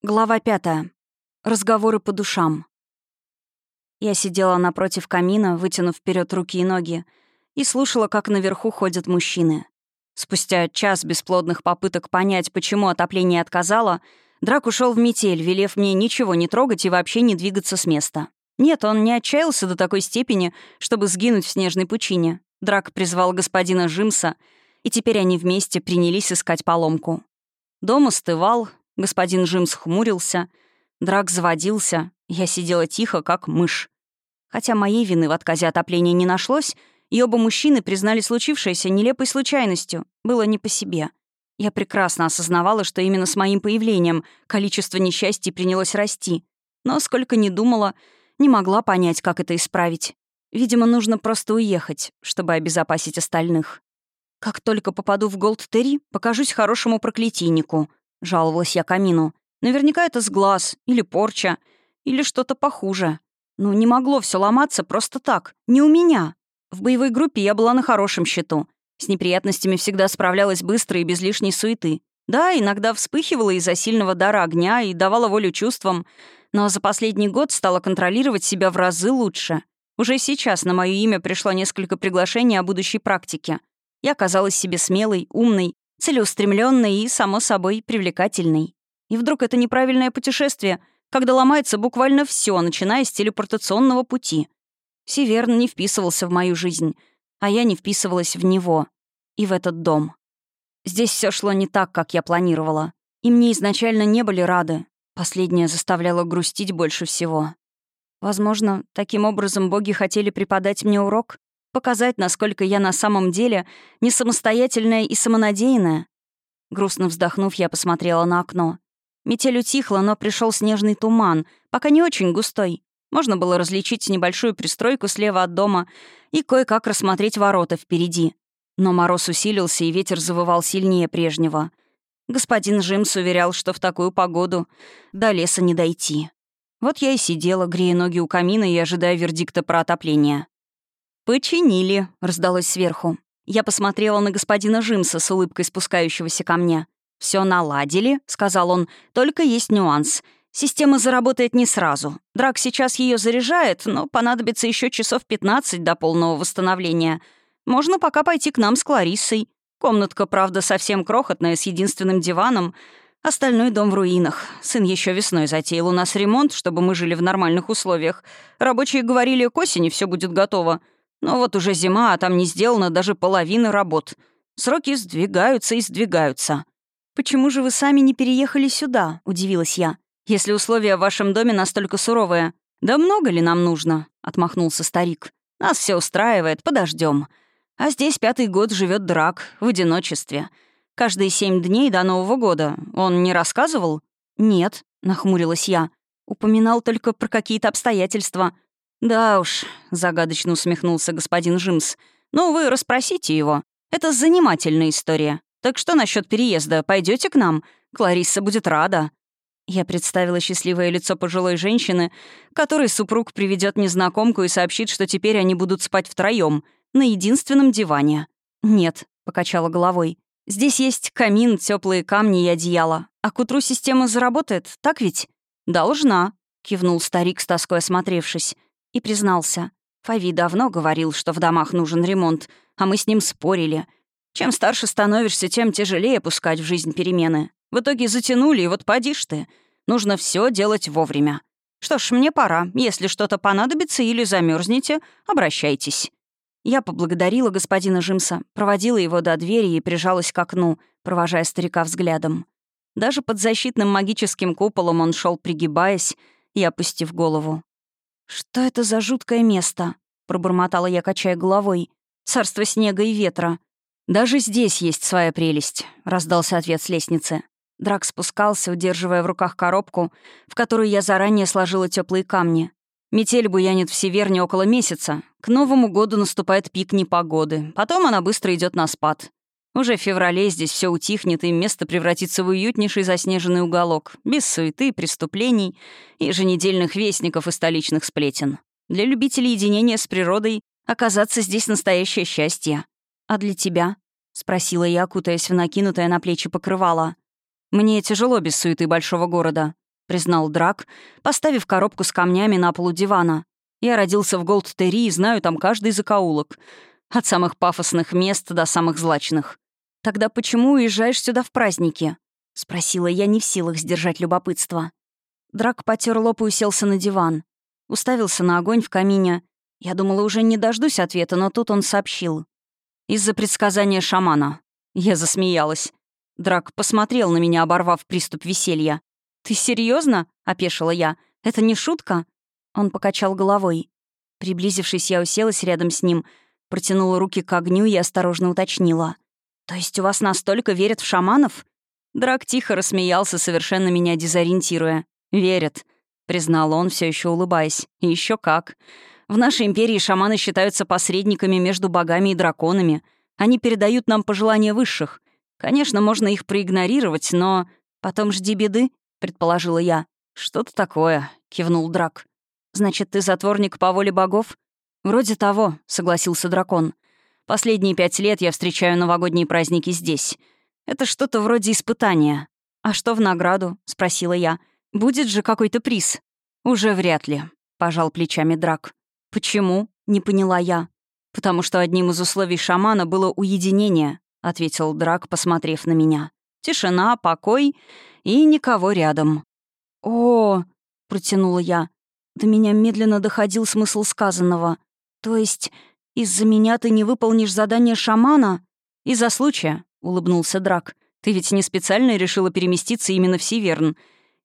Глава пятая. Разговоры по душам. Я сидела напротив камина, вытянув вперед руки и ноги, и слушала, как наверху ходят мужчины. Спустя час бесплодных попыток понять, почему отопление отказало, Драк ушел в метель, велев мне ничего не трогать и вообще не двигаться с места. Нет, он не отчаялся до такой степени, чтобы сгинуть в снежной пучине. Драк призвал господина Жимса, и теперь они вместе принялись искать поломку. Дом остывал, Господин Джимс хмурился, Драк заводился, я сидела тихо, как мышь. Хотя моей вины в отказе отопления не нашлось, и оба мужчины признали случившееся нелепой случайностью. Было не по себе. Я прекрасно осознавала, что именно с моим появлением количество несчастий принялось расти. Но сколько ни думала, не могла понять, как это исправить. Видимо, нужно просто уехать, чтобы обезопасить остальных. Как только попаду в Голд-Терри, покажусь хорошему проклятийнику. — жаловалась я камину. «Наверняка это с глаз, или порча, или что-то похуже. Ну, не могло все ломаться просто так. Не у меня. В боевой группе я была на хорошем счету. С неприятностями всегда справлялась быстро и без лишней суеты. Да, иногда вспыхивала из-за сильного дара огня и давала волю чувствам, но за последний год стала контролировать себя в разы лучше. Уже сейчас на мое имя пришло несколько приглашений о будущей практике. Я казалась себе смелой, умной целеустремленной и, само собой, привлекательной. И вдруг это неправильное путешествие, когда ломается буквально все, начиная с телепортационного пути. Северн не вписывался в мою жизнь, а я не вписывалась в него и в этот дом. Здесь все шло не так, как я планировала. И мне изначально не были рады. Последнее заставляло грустить больше всего. Возможно, таким образом боги хотели преподать мне урок? Показать, насколько я на самом деле не самостоятельная и самонадеянная. Грустно вздохнув, я посмотрела на окно. Метель утихла, но пришел снежный туман, пока не очень густой. Можно было различить небольшую пристройку слева от дома и кое-как рассмотреть ворота впереди. Но мороз усилился, и ветер завывал сильнее прежнего. Господин Джимс уверял, что в такую погоду до леса не дойти. Вот я и сидела, грея ноги у камина и ожидая вердикта про отопление. «Починили», — раздалось сверху. Я посмотрела на господина Жимса с улыбкой спускающегося ко мне. Все наладили», — сказал он, — «только есть нюанс. Система заработает не сразу. Драк сейчас ее заряжает, но понадобится еще часов 15 до полного восстановления. Можно пока пойти к нам с Клариссой. Комнатка, правда, совсем крохотная, с единственным диваном. Остальной дом в руинах. Сын еще весной затеял у нас ремонт, чтобы мы жили в нормальных условиях. Рабочие говорили, к осени все будет готово. Но вот уже зима, а там не сделано даже половины работ. Сроки сдвигаются и сдвигаются. «Почему же вы сами не переехали сюда?» — удивилась я. «Если условия в вашем доме настолько суровые». «Да много ли нам нужно?» — отмахнулся старик. «Нас все устраивает, подождем. А здесь пятый год живет драк, в одиночестве. Каждые семь дней до Нового года. Он не рассказывал?» «Нет», — нахмурилась я. «Упоминал только про какие-то обстоятельства. «Да уж», — загадочно усмехнулся господин Жимс. «Ну, вы расспросите его. Это занимательная история. Так что насчет переезда? Пойдете к нам? Кларисса будет рада». Я представила счастливое лицо пожилой женщины, которой супруг приведет незнакомку и сообщит, что теперь они будут спать втроем на единственном диване. «Нет», — покачала головой. «Здесь есть камин, теплые камни и одеяло. А к утру система заработает, так ведь?» «Должна», — кивнул старик с тоской осмотревшись и признался. Фави давно говорил, что в домах нужен ремонт, а мы с ним спорили. Чем старше становишься, тем тяжелее пускать в жизнь перемены. В итоге затянули, и вот подишь ты. Нужно все делать вовремя. Что ж, мне пора. Если что-то понадобится или замерзнете, обращайтесь. Я поблагодарила господина Жимса, проводила его до двери и прижалась к окну, провожая старика взглядом. Даже под защитным магическим куполом он шел, пригибаясь и опустив голову. «Что это за жуткое место?» — пробормотала я, качая головой. «Царство снега и ветра». «Даже здесь есть своя прелесть», — раздался ответ с лестницы. Драк спускался, удерживая в руках коробку, в которую я заранее сложила теплые камни. Метель буянит в Северне около месяца. К Новому году наступает пик непогоды. Потом она быстро идет на спад. Уже в феврале здесь все утихнет, и место превратится в уютнейший заснеженный уголок, без суеты, преступлений, еженедельных вестников и столичных сплетен. Для любителей единения с природой оказаться здесь настоящее счастье. «А для тебя?» — спросила я, кутаясь в накинутое на плечи покрывало. «Мне тяжело без суеты большого города», признал Драк, поставив коробку с камнями на пол у дивана. «Я родился в Голд-Терри и знаю там каждый закоулок. От самых пафосных мест до самых злачных. Тогда почему уезжаешь сюда в праздники?» — спросила я, не в силах сдержать любопытство. Драк потер лоб и уселся на диван. Уставился на огонь в камине. Я думала, уже не дождусь ответа, но тут он сообщил. «Из-за предсказания шамана». Я засмеялась. Драк посмотрел на меня, оборвав приступ веселья. «Ты серьезно? опешила я. «Это не шутка?» Он покачал головой. Приблизившись, я уселась рядом с ним, протянула руки к огню и осторожно уточнила. «То есть у вас настолько верят в шаманов?» Драк тихо рассмеялся, совершенно меня дезориентируя. «Верят», — признал он, все еще улыбаясь. «И еще как. В нашей империи шаманы считаются посредниками между богами и драконами. Они передают нам пожелания высших. Конечно, можно их проигнорировать, но... Потом жди беды, — предположила я. «Что-то такое», — кивнул Драк. «Значит, ты затворник по воле богов?» «Вроде того», — согласился дракон. «Последние пять лет я встречаю новогодние праздники здесь. Это что-то вроде испытания». «А что в награду?» — спросила я. «Будет же какой-то приз?» «Уже вряд ли», — пожал плечами Драк. «Почему?» — не поняла я. «Потому что одним из условий шамана было уединение», — ответил Драк, посмотрев на меня. «Тишина, покой и никого рядом. «О!» — протянула я. До меня медленно доходил смысл сказанного. «То есть из-за меня ты не выполнишь задание шамана?» «Из-за случая», — улыбнулся Драк. «Ты ведь не специально решила переместиться именно в Сиверн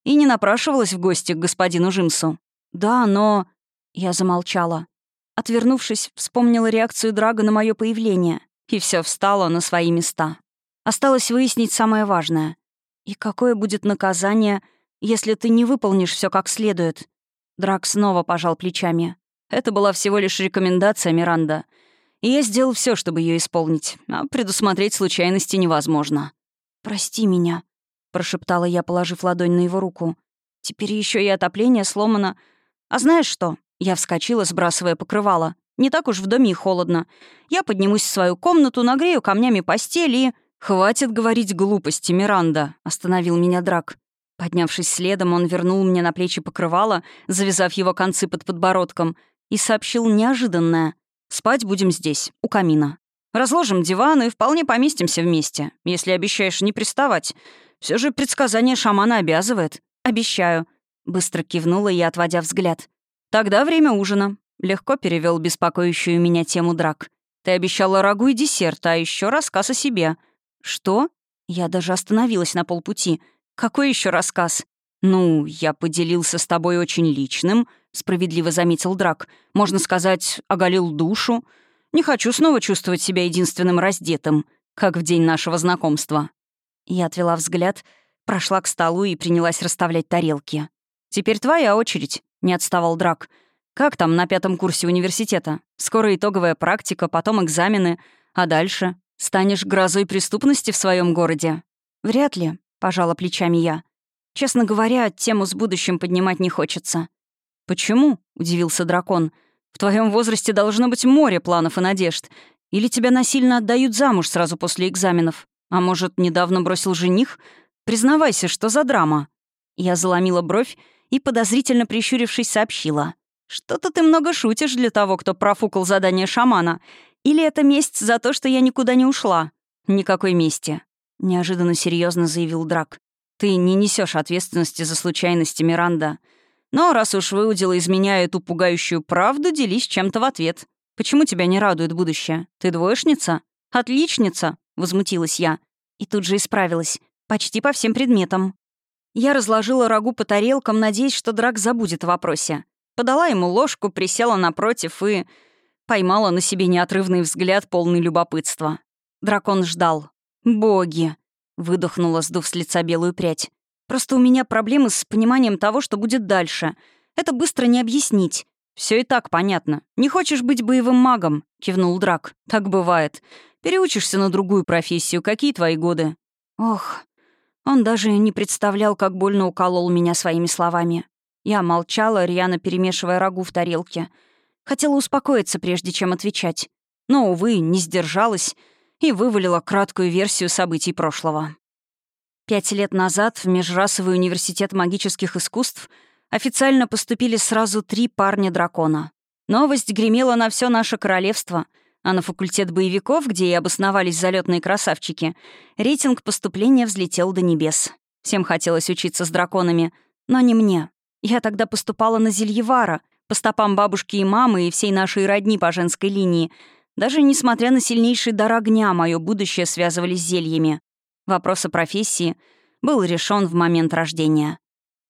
и не напрашивалась в гости к господину Жимсу?» «Да, но...» Я замолчала. Отвернувшись, вспомнила реакцию Драга на мое появление, и все встало на свои места. Осталось выяснить самое важное. «И какое будет наказание, если ты не выполнишь все как следует?» Драк снова пожал плечами. «Это была всего лишь рекомендация, Миранда. И я сделал все, чтобы ее исполнить, а предусмотреть случайности невозможно». «Прости меня», — прошептала я, положив ладонь на его руку. «Теперь еще и отопление сломано. А знаешь что?» Я вскочила, сбрасывая покрывало. «Не так уж в доме и холодно. Я поднимусь в свою комнату, нагрею камнями постель и...» «Хватит говорить глупости, Миранда», — остановил меня Драк. Поднявшись следом, он вернул мне на плечи покрывало, завязав его концы под подбородком, и сообщил неожиданное. «Спать будем здесь, у камина. Разложим диван и вполне поместимся вместе, если обещаешь не приставать. Все же предсказание шамана обязывает. Обещаю». Быстро кивнула я, отводя взгляд. «Тогда время ужина», — легко перевел беспокоящую меня тему драк. «Ты обещала рагу и десерт, а еще рассказ о себе». «Что?» Я даже остановилась на полпути. «Какой еще рассказ?» «Ну, я поделился с тобой очень личным», — справедливо заметил Драк. «Можно сказать, оголил душу. Не хочу снова чувствовать себя единственным раздетым, как в день нашего знакомства». Я отвела взгляд, прошла к столу и принялась расставлять тарелки. «Теперь твоя очередь», — не отставал Драк. «Как там на пятом курсе университета? Скоро итоговая практика, потом экзамены. А дальше? Станешь грозой преступности в своем городе? Вряд ли, пожала плечами я. Честно говоря, тему с будущим поднимать не хочется. Почему? удивился дракон. В твоем возрасте должно быть море планов и надежд. Или тебя насильно отдают замуж сразу после экзаменов? А может, недавно бросил жених? Признавайся, что за драма?» Я заломила бровь и, подозрительно прищурившись, сообщила. «Что-то ты много шутишь для того, кто профукал задание шамана. Или это месть за то, что я никуда не ушла? Никакой мести. Неожиданно серьезно заявил Драк. Ты не несешь ответственности за случайности, Миранда. Но раз уж выудила из меня эту пугающую правду, делись чем-то в ответ. Почему тебя не радует будущее? Ты двоечница? Отличница? Возмутилась я. И тут же исправилась. Почти по всем предметам. Я разложила рагу по тарелкам, надеясь, что Драк забудет о вопросе. Подала ему ложку, присела напротив и Поймала на себе неотрывный взгляд, полный любопытства. Дракон ждал. «Боги!» — выдохнула, сдув с лица белую прядь. «Просто у меня проблемы с пониманием того, что будет дальше. Это быстро не объяснить. Все и так понятно. Не хочешь быть боевым магом?» — кивнул Драк. «Так бывает. Переучишься на другую профессию. Какие твои годы?» «Ох...» Он даже не представлял, как больно уколол меня своими словами. Я молчала, рьяно перемешивая рагу в тарелке — Хотела успокоиться, прежде чем отвечать. Но, увы, не сдержалась и вывалила краткую версию событий прошлого. Пять лет назад в Межрасовый университет магических искусств официально поступили сразу три парня-дракона. Новость гремела на все наше королевство, а на факультет боевиков, где и обосновались залетные красавчики, рейтинг поступления взлетел до небес. Всем хотелось учиться с драконами, но не мне. Я тогда поступала на Зельевара, по стопам бабушки и мамы и всей нашей родни по женской линии. Даже несмотря на сильнейший дар огня, мое будущее связывали с зельями. Вопрос о профессии был решен в момент рождения.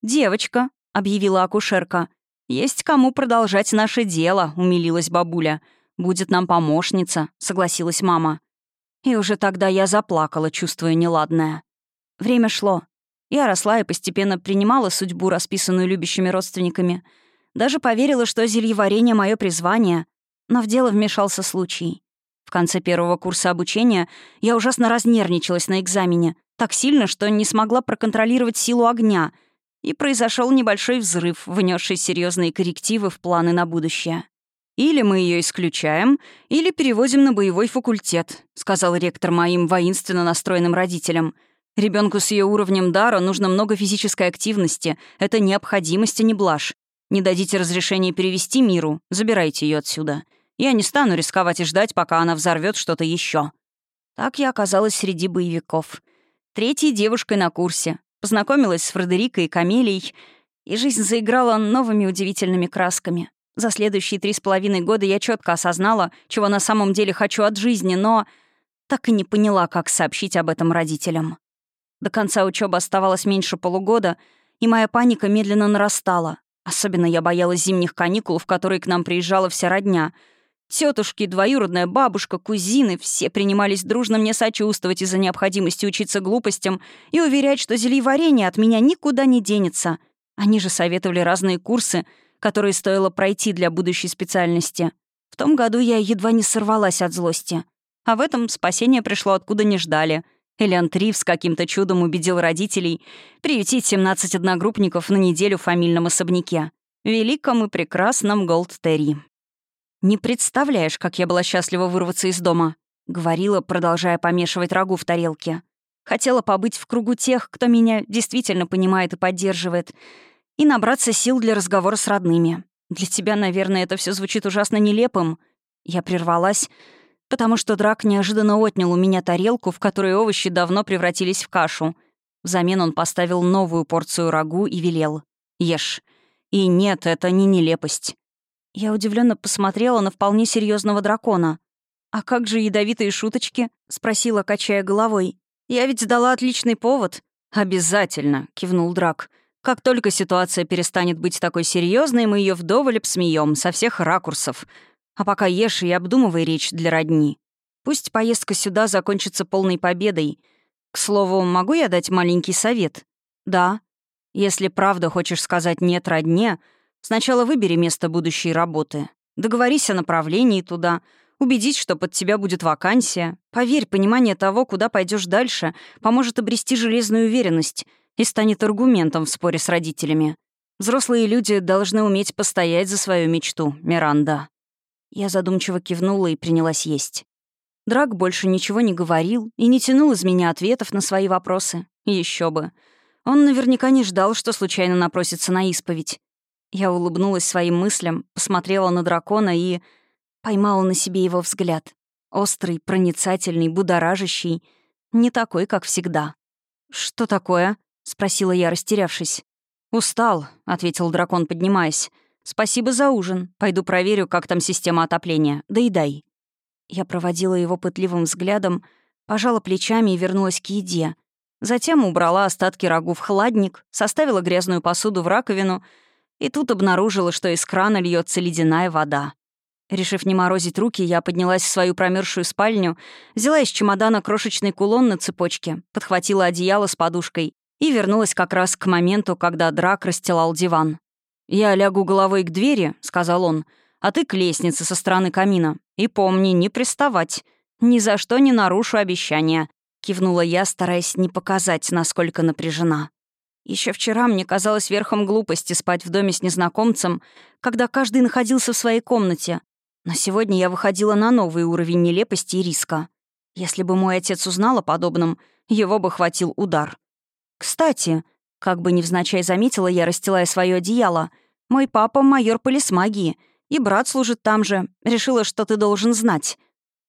«Девочка», — объявила акушерка, — «есть кому продолжать наше дело», — умилилась бабуля. «Будет нам помощница», — согласилась мама. И уже тогда я заплакала, чувствуя неладное. Время шло. Я росла и постепенно принимала судьбу, расписанную любящими родственниками. Даже поверила, что зельеварение — мое призвание. Но в дело вмешался случай. Конце первого курса обучения я ужасно разнервничалась на экзамене. Так сильно, что не смогла проконтролировать силу огня. И произошел небольшой взрыв, внесший серьезные коррективы в планы на будущее. «Или мы ее исключаем, или переводим на боевой факультет», — сказал ректор моим воинственно настроенным родителям — Ребенку с ее уровнем дара нужно много физической активности. Это необходимость, а не блажь. Не дадите разрешения перевести миру, забирайте ее отсюда. Я не стану рисковать и ждать, пока она взорвет что-то еще. Так я оказалась среди боевиков. Третьей девушкой на курсе. Познакомилась с Фредерикой и Камелией, и жизнь заиграла новыми удивительными красками. За следующие три с половиной года я четко осознала, чего на самом деле хочу от жизни, но так и не поняла, как сообщить об этом родителям. До конца учебы оставалось меньше полугода, и моя паника медленно нарастала. Особенно я боялась зимних каникул, в которые к нам приезжала вся родня. Тетушки, двоюродная бабушка, кузины — все принимались дружно мне сочувствовать из-за необходимости учиться глупостям и уверять, что зельеварение от меня никуда не денется. Они же советовали разные курсы, которые стоило пройти для будущей специальности. В том году я едва не сорвалась от злости. А в этом спасение пришло откуда не ждали — Элиан Тривс каким-то чудом убедил родителей приютить 17 одногруппников на неделю в фамильном особняке. Великом и прекрасном Голд-Терри. «Не представляешь, как я была счастлива вырваться из дома», — говорила, продолжая помешивать рагу в тарелке. «Хотела побыть в кругу тех, кто меня действительно понимает и поддерживает, и набраться сил для разговора с родными. Для тебя, наверное, это все звучит ужасно нелепым». Я прервалась, потому что Драк неожиданно отнял у меня тарелку, в которой овощи давно превратились в кашу. Взамен он поставил новую порцию рагу и велел. «Ешь». И нет, это не нелепость. Я удивленно посмотрела на вполне серьезного дракона. «А как же ядовитые шуточки?» — спросила, качая головой. «Я ведь дала отличный повод». «Обязательно», — кивнул Драк. «Как только ситуация перестанет быть такой серьезной, мы ее вдоволь обсмеем со всех ракурсов. А пока ешь и обдумывай речь для родни. Пусть поездка сюда закончится полной победой. К слову, могу я дать маленький совет? Да. Если правда хочешь сказать «нет» родне, сначала выбери место будущей работы. Договорись о направлении туда, убедись, что под тебя будет вакансия. Поверь, понимание того, куда пойдешь дальше, поможет обрести железную уверенность и станет аргументом в споре с родителями. Взрослые люди должны уметь постоять за свою мечту, Миранда. Я задумчиво кивнула и принялась есть. Драк больше ничего не говорил и не тянул из меня ответов на свои вопросы. Еще бы. Он наверняка не ждал, что случайно напросится на исповедь. Я улыбнулась своим мыслям, посмотрела на дракона и... поймала на себе его взгляд. Острый, проницательный, будоражащий. Не такой, как всегда. «Что такое?» — спросила я, растерявшись. «Устал», — ответил дракон, поднимаясь. «Спасибо за ужин. Пойду проверю, как там система отопления. Доедай». Я проводила его пытливым взглядом, пожала плечами и вернулась к еде. Затем убрала остатки рагу в холодник, составила грязную посуду в раковину и тут обнаружила, что из крана льется ледяная вода. Решив не морозить руки, я поднялась в свою промерзшую спальню, взяла из чемодана крошечный кулон на цепочке, подхватила одеяло с подушкой и вернулась как раз к моменту, когда Драк расстилал диван. «Я лягу головой к двери», — сказал он, «а ты к лестнице со стороны камина. И помни, не приставать. Ни за что не нарушу обещания», — кивнула я, стараясь не показать, насколько напряжена. Еще вчера мне казалось верхом глупости спать в доме с незнакомцем, когда каждый находился в своей комнате. Но сегодня я выходила на новый уровень нелепости и риска. Если бы мой отец узнал о подобном, его бы хватил удар. «Кстати», — как бы невзначай заметила я, расстилая свое одеяло, «мой папа — майор полисмагии, и брат служит там же. Решила, что ты должен знать».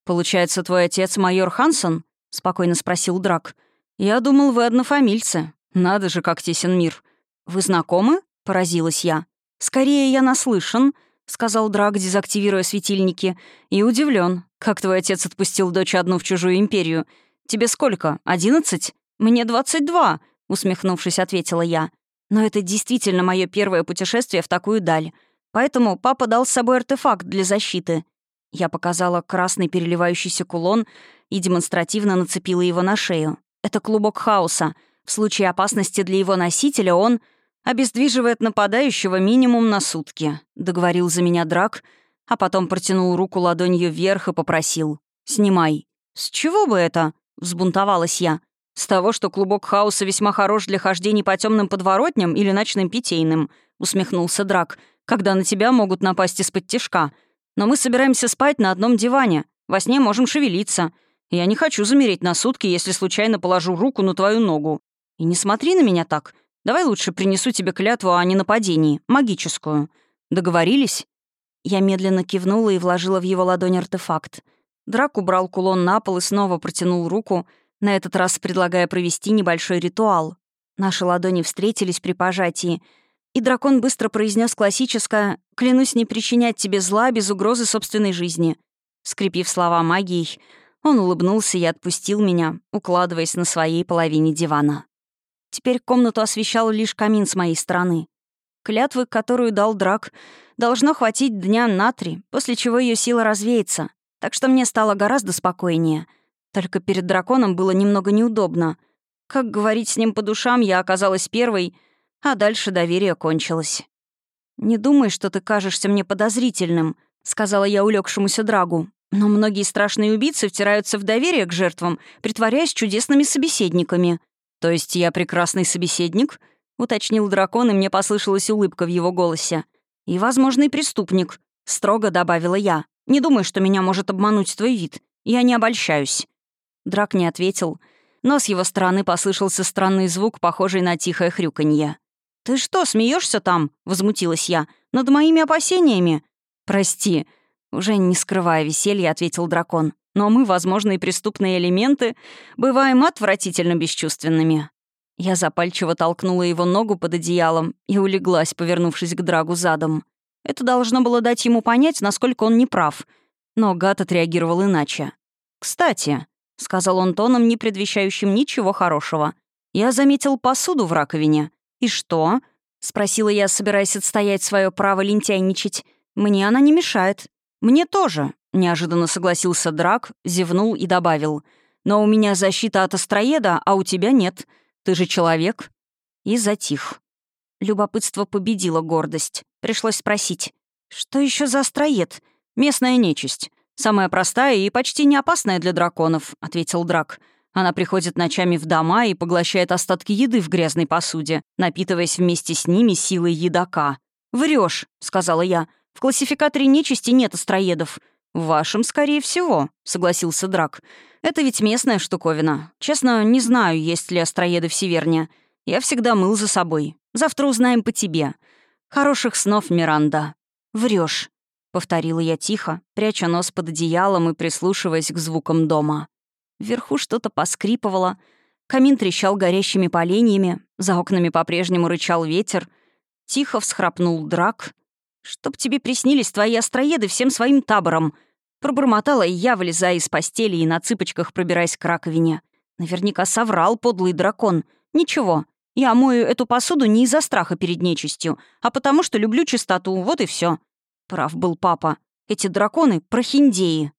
«Получается, твой отец майор Хансон?» — спокойно спросил Драк. «Я думал, вы однофамильцы. Надо же, как тесен мир. Вы знакомы?» — поразилась я. «Скорее, я наслышан», — сказал Драк, дезактивируя светильники, «и удивлен, как твой отец отпустил дочь одну в чужую империю. Тебе сколько, одиннадцать?» «Мне двадцать два», — усмехнувшись, ответила я. «Но это действительно мое первое путешествие в такую даль. Поэтому папа дал с собой артефакт для защиты. Я показала красный переливающийся кулон и демонстративно нацепила его на шею. Это клубок хаоса. В случае опасности для его носителя он обездвиживает нападающего минимум на сутки», — договорил за меня Драк, а потом протянул руку ладонью вверх и попросил. «Снимай». «С чего бы это?» — взбунтовалась я. «С того, что клубок хаоса весьма хорош для хождений по темным подворотням или ночным питейным», — усмехнулся Драк, «когда на тебя могут напасть из-под тишка. Но мы собираемся спать на одном диване. Во сне можем шевелиться. Я не хочу замереть на сутки, если случайно положу руку на твою ногу. И не смотри на меня так. Давай лучше принесу тебе клятву о ненападении, магическую. Договорились?» Я медленно кивнула и вложила в его ладонь артефакт. Драк убрал кулон на пол и снова протянул руку, на этот раз предлагая провести небольшой ритуал. Наши ладони встретились при пожатии — и дракон быстро произнес классическое «Клянусь не причинять тебе зла без угрозы собственной жизни». Скрепив слова магией, он улыбнулся и отпустил меня, укладываясь на своей половине дивана. Теперь комнату освещал лишь камин с моей стороны. Клятвы, которую дал Драк, должно хватить дня на три, после чего ее сила развеется, так что мне стало гораздо спокойнее. Только перед драконом было немного неудобно. Как говорить с ним по душам, я оказалась первой — а дальше доверие кончилось. «Не думай, что ты кажешься мне подозрительным», — сказала я улегшемуся Драгу. «Но многие страшные убийцы втираются в доверие к жертвам, притворяясь чудесными собеседниками». «То есть я прекрасный собеседник?» — уточнил дракон, и мне послышалась улыбка в его голосе. «И возможный преступник», — строго добавила я. «Не думай, что меня может обмануть твой вид. Я не обольщаюсь». Драк не ответил, но с его стороны послышался странный звук, похожий на тихое хрюканье. «Ты что, смеешься там?» — возмутилась я. «Над моими опасениями?» «Прости», — уже не скрывая веселья, ответил дракон. «Но мы, возможные преступные элементы, бываем отвратительно бесчувственными». Я запальчиво толкнула его ногу под одеялом и улеглась, повернувшись к Драгу задом. Это должно было дать ему понять, насколько он неправ. Но гад отреагировал иначе. «Кстати», — сказал он тоном, не предвещающим ничего хорошего, «я заметил посуду в раковине. «И что?» — спросила я, собираясь отстоять свое право лентяйничать. «Мне она не мешает». «Мне тоже», — неожиданно согласился Драк, зевнул и добавил. «Но у меня защита от астроеда, а у тебя нет. Ты же человек». И затих. Любопытство победило гордость. Пришлось спросить. «Что еще за астроед?» «Местная нечисть. Самая простая и почти не опасная для драконов», — ответил Драк. Она приходит ночами в дома и поглощает остатки еды в грязной посуде, напитываясь вместе с ними силой едока. Врешь, сказала я. «В классификаторе нечисти нет астроедов». «В вашем, скорее всего», — согласился Драк. «Это ведь местная штуковина. Честно, не знаю, есть ли астроеды в Северне. Я всегда мыл за собой. Завтра узнаем по тебе. Хороших снов, Миранда». Врешь, повторила я тихо, пряча нос под одеялом и прислушиваясь к звукам дома. Вверху что-то поскрипывало. Камин трещал горящими поленьями. За окнами по-прежнему рычал ветер. Тихо всхрапнул драк. «Чтоб тебе приснились твои остроеды всем своим табором!» Пробормотала я, вылезая из постели и на цыпочках пробираясь к раковине. Наверняка соврал подлый дракон. Ничего, я мою эту посуду не из-за страха перед нечистью, а потому что люблю чистоту, вот и все. Прав был папа. Эти драконы — прохиндеи.